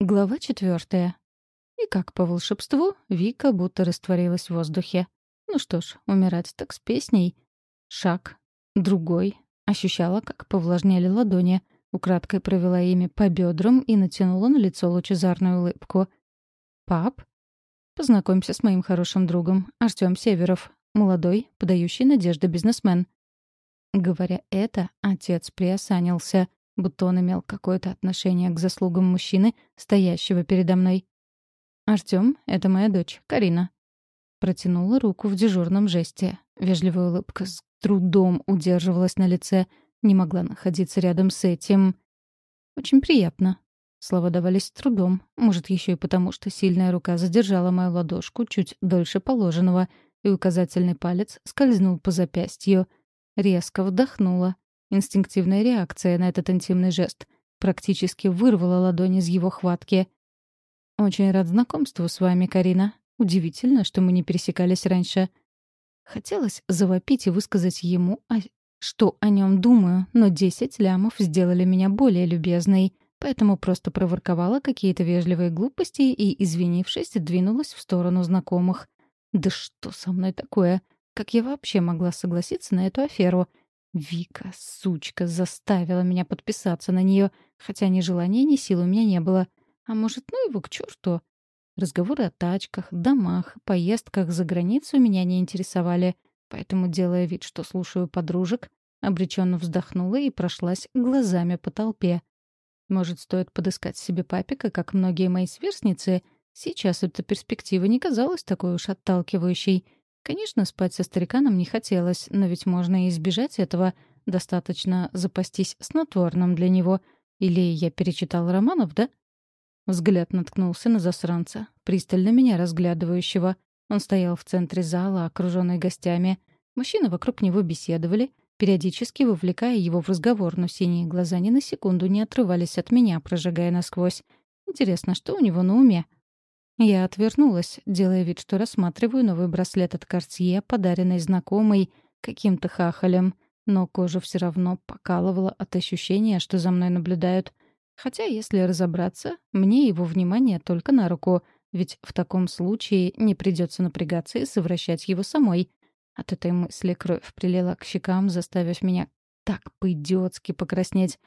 Глава четвертая. И как по волшебству, Вика будто растворилась в воздухе. Ну что ж, умирать так с песней. Шаг. Другой. Ощущала, как повлажняли ладони. Украдкой провела ими по бедрам и натянула на лицо лучезарную улыбку. «Пап?» «Познакомься с моим хорошим другом, Артём Северов. Молодой, подающий надежды бизнесмен». Говоря это, отец приосанился — будто он имел какое-то отношение к заслугам мужчины, стоящего передо мной. «Артём, это моя дочь, Карина». Протянула руку в дежурном жесте. Вежливая улыбка с трудом удерживалась на лице, не могла находиться рядом с этим. «Очень приятно». Слова давались с трудом, может, еще и потому, что сильная рука задержала мою ладошку чуть дольше положенного, и указательный палец скользнул по запястью. Резко вдохнула. Инстинктивная реакция на этот интимный жест практически вырвала ладонь из его хватки. «Очень рад знакомству с вами, Карина. Удивительно, что мы не пересекались раньше». Хотелось завопить и высказать ему, что о нем думаю, но десять лямов сделали меня более любезной, поэтому просто проворковала какие-то вежливые глупости и, извинившись, двинулась в сторону знакомых. «Да что со мной такое? Как я вообще могла согласиться на эту аферу?» Вика, сучка, заставила меня подписаться на нее, хотя ни желания, ни сил у меня не было. А может, ну его к черту? Разговоры о тачках, домах, поездках за границу меня не интересовали, поэтому, делая вид, что слушаю подружек, обреченно вздохнула и прошлась глазами по толпе. Может, стоит подыскать себе папика, как многие мои сверстницы? Сейчас эта перспектива не казалась такой уж отталкивающей — Конечно, спать со стариканом не хотелось, но ведь можно и избежать этого. Достаточно запастись снотворным для него. Или я перечитал романов, да? Взгляд наткнулся на засранца, пристально меня разглядывающего. Он стоял в центре зала, окруженный гостями. Мужчины вокруг него беседовали, периодически вовлекая его в разговор, но синие глаза ни на секунду не отрывались от меня, прожигая насквозь. Интересно, что у него на уме? Я отвернулась, делая вид, что рассматриваю новый браслет от Cartier, подаренный знакомой каким-то хахалем, но кожа все равно покалывала от ощущения, что за мной наблюдают. Хотя, если разобраться, мне его внимание только на руку, ведь в таком случае не придется напрягаться и совращать его самой. От этой мысли кровь прилила к щекам, заставив меня так по-идиотски покраснеть.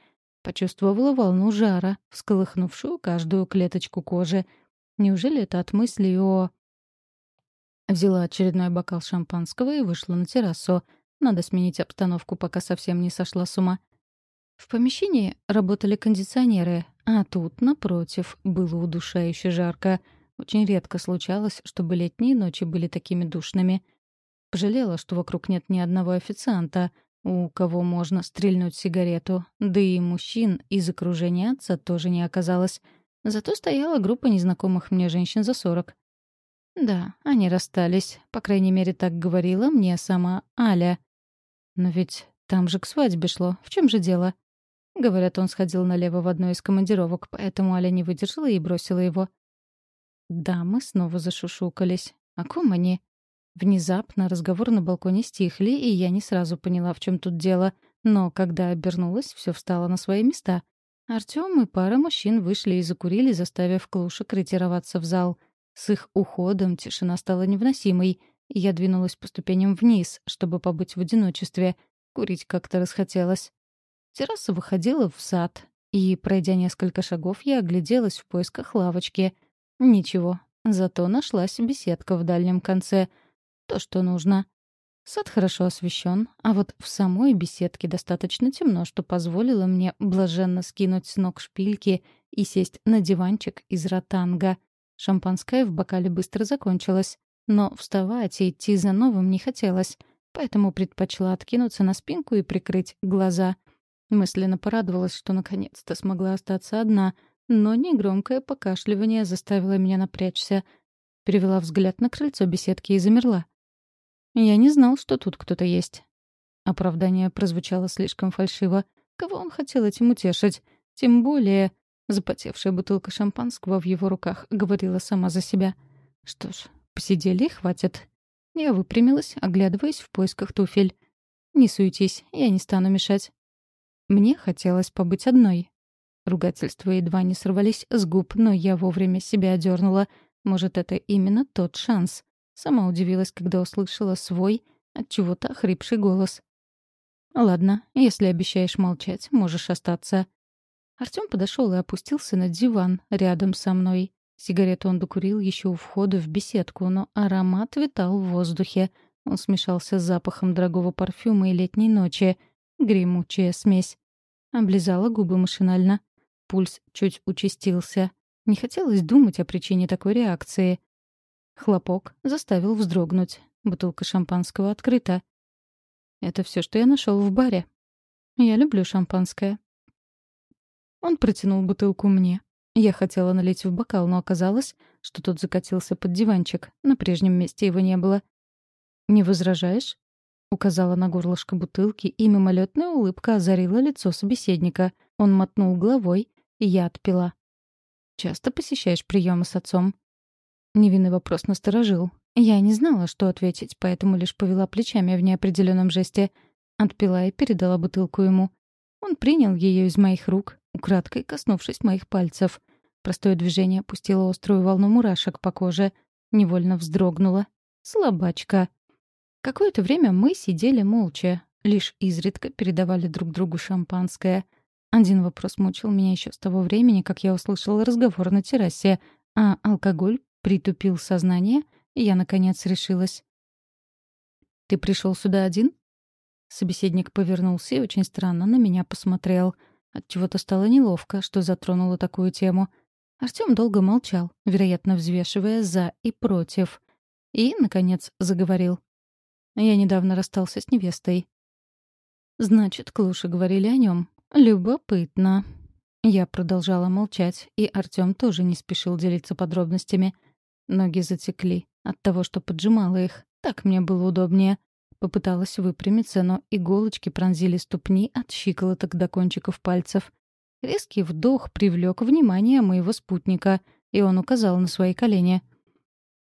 Почувствовала волну жара, всколыхнувшую каждую клеточку кожи — Неужели это от мысли о... Взяла очередной бокал шампанского и вышла на террасу. Надо сменить обстановку, пока совсем не сошла с ума. В помещении работали кондиционеры, а тут, напротив, было удушающе жарко. Очень редко случалось, чтобы летние ночи были такими душными. Пожалела, что вокруг нет ни одного официанта, у кого можно стрельнуть сигарету, да и мужчин из окружения отца тоже не оказалось — Зато стояла группа незнакомых мне женщин за сорок. Да, они расстались. По крайней мере, так говорила мне сама Аля. Но ведь там же к свадьбе шло. В чем же дело? Говорят, он сходил налево в одной из командировок, поэтому Аля не выдержала и бросила его. Да, мы снова зашушукались. О ком они? Внезапно разговор на балконе стихли, и я не сразу поняла, в чем тут дело. Но когда обернулась, все встало на свои места. Артём и пара мужчин вышли и закурили, заставив клушек ретироваться в зал. С их уходом тишина стала невыносимой, я двинулась по ступеням вниз, чтобы побыть в одиночестве. Курить как-то расхотелось. Терраса выходила в сад, и, пройдя несколько шагов, я огляделась в поисках лавочки. Ничего, зато нашлась беседка в дальнем конце. То, что нужно. Сад хорошо освещен, а вот в самой беседке достаточно темно, что позволило мне блаженно скинуть с ног шпильки и сесть на диванчик из ротанга. Шампанское в бокале быстро закончилось, но вставать и идти за новым не хотелось, поэтому предпочла откинуться на спинку и прикрыть глаза. Мысленно порадовалась, что наконец-то смогла остаться одна, но негромкое покашливание заставило меня напрячься. Перевела взгляд на крыльцо беседки и замерла. «Я не знал, что тут кто-то есть». Оправдание прозвучало слишком фальшиво. Кого он хотел этим утешить? Тем более запотевшая бутылка шампанского в его руках говорила сама за себя. Что ж, посидели и хватит. Я выпрямилась, оглядываясь в поисках туфель. «Не суетись, я не стану мешать». Мне хотелось побыть одной. Ругательства едва не сорвались с губ, но я вовремя себя одернула. Может, это именно тот шанс. Сама удивилась, когда услышала свой, от чего-то охрипший голос. «Ладно, если обещаешь молчать, можешь остаться». Артём подошёл и опустился на диван рядом со мной. Сигарету он докурил ещё у входа в беседку, но аромат витал в воздухе. Он смешался с запахом дорогого парфюма и летней ночи. Гремучая смесь. Облизала губы машинально. Пульс чуть участился. Не хотелось думать о причине такой реакции. Хлопок заставил вздрогнуть. Бутылка шампанского открыта. Это все, что я нашел в баре. Я люблю шампанское. Он протянул бутылку мне. Я хотела налить в бокал, но оказалось, что тот закатился под диванчик. На прежнем месте его не было. «Не возражаешь?» — указала на горлышко бутылки, и мимолетная улыбка озарила лицо собеседника. Он мотнул головой, и я отпила. «Часто посещаешь приемы с отцом?» Невинный вопрос насторожил. Я не знала, что ответить, поэтому лишь повела плечами в неопределенном жесте. Отпила и передала бутылку ему. Он принял ее из моих рук, украдкой коснувшись моих пальцев. Простое движение пустило острую волну мурашек по коже. Невольно вздрогнула. Слабачка. Какое-то время мы сидели молча, лишь изредка передавали друг другу шампанское. Один вопрос мучил меня еще с того времени, как я услышала разговор на террасе, а алкоголь притупил сознание — и я, наконец, решилась. «Ты пришел сюда один?» Собеседник повернулся и очень странно на меня посмотрел. Отчего-то стало неловко, что затронула такую тему. Артём долго молчал, вероятно, взвешивая «за» и «против». И, наконец, заговорил. «Я недавно расстался с невестой». «Значит, Клуши говорили о нем. Любопытно». Я продолжала молчать, и Артём тоже не спешил делиться подробностями. Ноги затекли. От того, что поджимала их, так мне было удобнее. Попыталась выпрямиться, но иголочки пронзили ступни от щиколоток до кончиков пальцев. Резкий вдох привлек внимание моего спутника, и он указал на свои колени.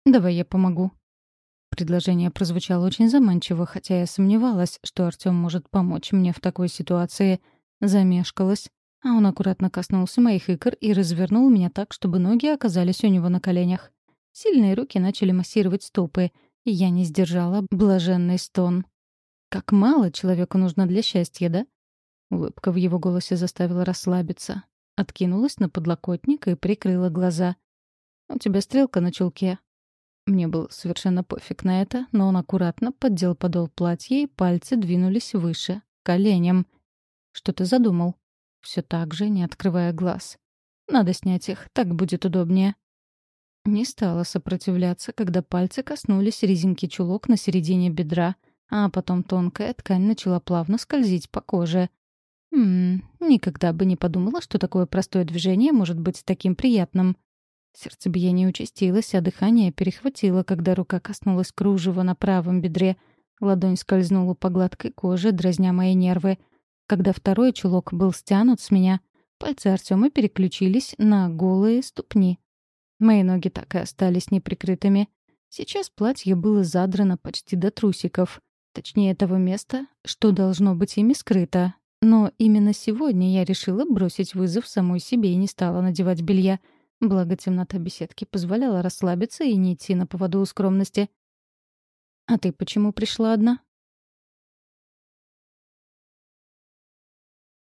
«Давай я помогу». Предложение прозвучало очень заманчиво, хотя я сомневалась, что Артём может помочь мне в такой ситуации. Замешкалась, а он аккуратно коснулся моих икр и развернул меня так, чтобы ноги оказались у него на коленях. Сильные руки начали массировать стопы, и я не сдержала блаженный стон. «Как мало человеку нужно для счастья, да?» Улыбка в его голосе заставила расслабиться. Откинулась на подлокотник и прикрыла глаза. «У тебя стрелка на чулке». Мне было совершенно пофиг на это, но он аккуратно поддел подол платья, и пальцы двинулись выше, коленям. «Что ты задумал?» Все так же, не открывая глаз. «Надо снять их, так будет удобнее». Не стала сопротивляться, когда пальцы коснулись резинки чулок на середине бедра, а потом тонкая ткань начала плавно скользить по коже. Ммм, никогда бы не подумала, что такое простое движение может быть таким приятным. Сердцебиение участилось, а дыхание перехватило, когда рука коснулась кружева на правом бедре. Ладонь скользнула по гладкой коже, дразня мои нервы. Когда второй чулок был стянут с меня, пальцы Артема переключились на голые ступни. Мои ноги так и остались неприкрытыми. Сейчас платье было задрано почти до трусиков. Точнее, того места, что должно быть ими скрыто. Но именно сегодня я решила бросить вызов самой себе и не стала надевать белья. Благо темнота беседки позволяла расслабиться и не идти на поводу у скромности. «А ты почему пришла одна?»